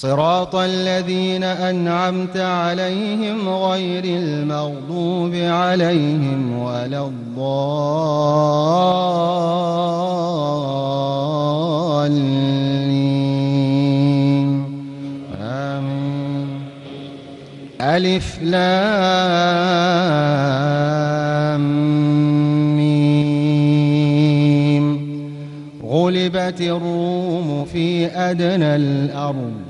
صراط الذين أنعمت عليهم غير المغضوب عليهم ولا الضالين. آمين. ألف لام ميم. غلبت الروم في أدنى الأرض.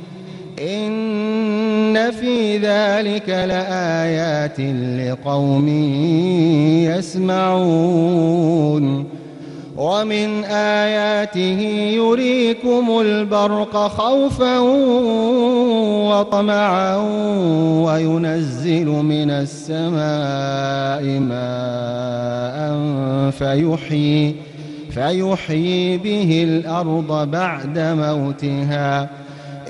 إن في ذلك لآيات لقوم يسمعون ومن آياته يريكم البرق خوفا وطمعا وينزل من السماء ماء فيحيي فيحيي به الأرض بعد موتها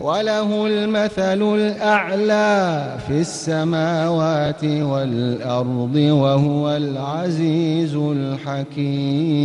وله المثل الأعلى في السماوات والأرض وهو العزيز الحكيم.